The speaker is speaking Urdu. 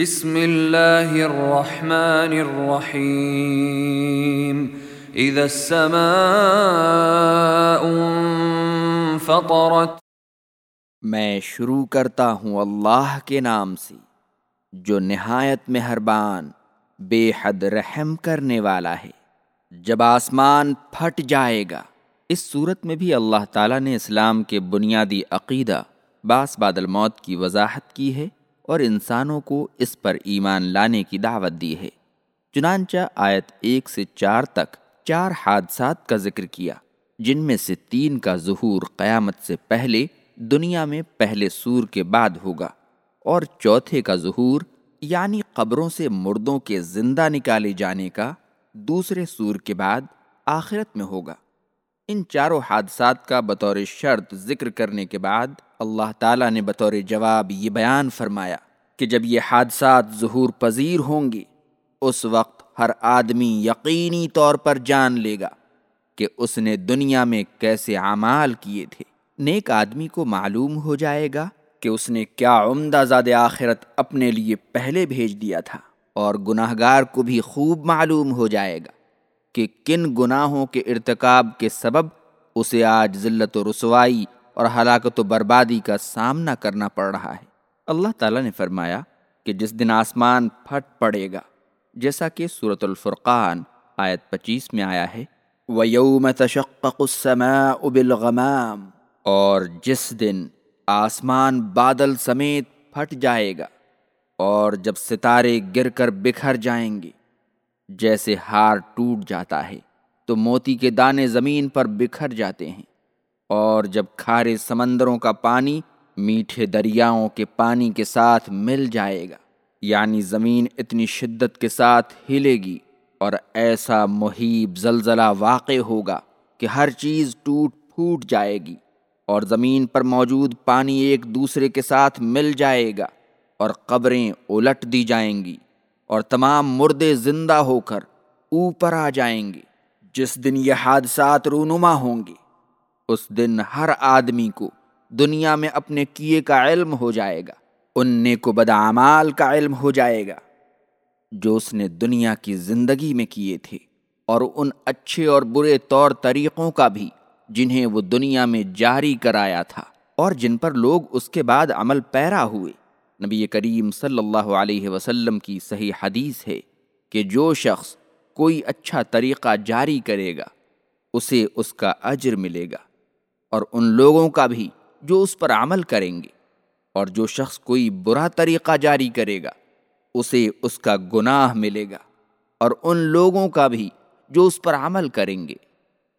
بسم اللہ الرحمن الرحیم اذا السماء انفطرت. میں شروع کرتا ہوں اللہ کے نام سے، جو نہایت مہربان، بے حد رحم کرنے والا ہے۔ جب آسمان پھٹ جائے گا، اس صورت میں بھی اللہ تعالیٰ نے اسلام کے بنیادی عقیدہ باس بادل موت کی وضاحت کی ہے۔ اور انسانوں کو اس پر ایمان لانے کی دعوت دی ہے۔ چنانچہ آیت ایک سے چار تک چار حادثات کا ذکر کیا، جن میں سے تین کا ظہور قیامت سے پہلے، دنیا میں پہلے سور کے بعد ہوگا، اور چوتھے کا ظہور یعنی قبروں سے مردوں کے زندہ نکالے جانے کا، دوسرے سور کے بعد آخرت میں ہوگا۔ ان چاروں حادثات کا بطور شرط ذکر کرنے کے بعد اللہ تعالیٰ نے بطور جواب یہ بیان فرمایا۔ کہ جب یہ حادثات ظہور پذیر ہوں گے اس وقت ہر آدمی یقینی طور پر جان لے گا کہ اس نے دنیا میں کیسے اعمال کیے تھے۔ نیک آدمی کو معلوم ہو جائے گا کہ اس نے کیا عمدہ زاد آخرت اپنے لیے پہلے بھیج دیا تھا، اور گناہ گار کو بھی خوب معلوم ہو جائے گا کہ کن گناہوں کے ارتکاب کے سبب اسے آج ذلت و رسوائی اور ہلاکت و بربادی کا سامنا کرنا پڑ رہا ہے۔ اللہ تعالیٰ نے فرمایا کہ جس دن آسمان پھٹ پڑے گا، جیسا کہ صورت الفرقان آیت پچیس میں آیا ہے، وَيَوْمَ تَشَقَّقُ السَّمَاءُ بِالْغَمَامِ، اور جس دن آسمان بادل سمیت پھٹ جائے گا، اور جب ستارے گر کر بکھر جائیں گے، جیسے ہار ٹوٹ جاتا ہے، تو موتی کے دانے زمین پر بکھر جاتے ہیں، اور جب کھارے سمندروں کا پانی میٹھے دریاؤں کے پانی کے ساتھ مل جائے گا۔ یعنی زمین اتنی شدت کے ساتھ ہلے گی اور ایسا محیب زلزلہ واقع ہوگا کہ ہر چیز ٹوٹ پھوٹ جائے گی اور زمین پر موجود پانی ایک دوسرے کے ساتھ مل جائے گا اور قبریں الٹ دی جائیں گی اور تمام مردے زندہ ہو کر اوپر آ جائیں گے۔ جس دن یہ حادثات رونما ہوں گے، اس دن ہر آدمی کو دنیا میں اپنے کیے کا علم ہو جائے گا، ان کو بدعمال کا علم ہو جائے گا۔ جو اس نے دنیا کی زندگی میں کیے تھے، اور ان اچھے اور برے طور طریقوں کا بھی، جنہیں وہ دنیا میں جاری کرایا تھا، اور جن پر لوگ اس کے بعد عمل پیرا ہوئے۔ نبی کریم صلی اللہ علیہ وسلم کی صحیح حدیث ہے کہ جو شخص کوئی اچھا طریقہ جاری کرے گا، اسے اس کا اجر ملے گا، اور ان لوگوں کا بھی جو اس پر عمل کریں گے اور جو شخص کوئی برا طریقہ جاری کرے گا، اسے اس کا گناہ ملے گا اور ان لوگوں کا بھی جو اس پر عمل کریں گے۔